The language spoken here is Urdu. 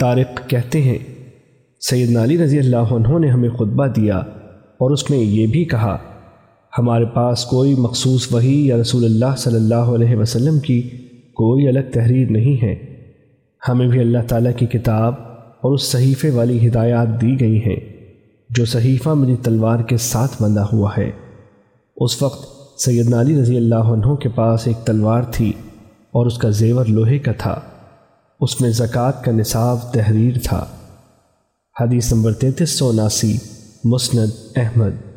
طارق کہتے ہیں، سیدنا علی رضی اللہ عنہ نے ہمیں خطبہ دیا اور اس میں یہ بھی کہا، ہمارے پاس کوئی مخصوص وحی یا رسول اللہ صلی اللہ علیہ وسلم کی کوئی الگ تحریر نہیں ہے۔ ہمیں بھی اللہ تعالیٰ کی کتاب اور اس صحیفے والی ہدایات دی گئی ہیں، جو صحیفہ میری تلوار کے ساتھ بندھا ہوا ہے۔ اس وقت سیدنا علی رضی اللہ عنہ کے پاس ایک تلوار تھی اور اس کا زیور لوہے کا تھا۔ اس میں زکوٰۃ کا نصاب تحریر تھا۔ حدیث نمبر تینتیس سو اناسی مسند احمد۔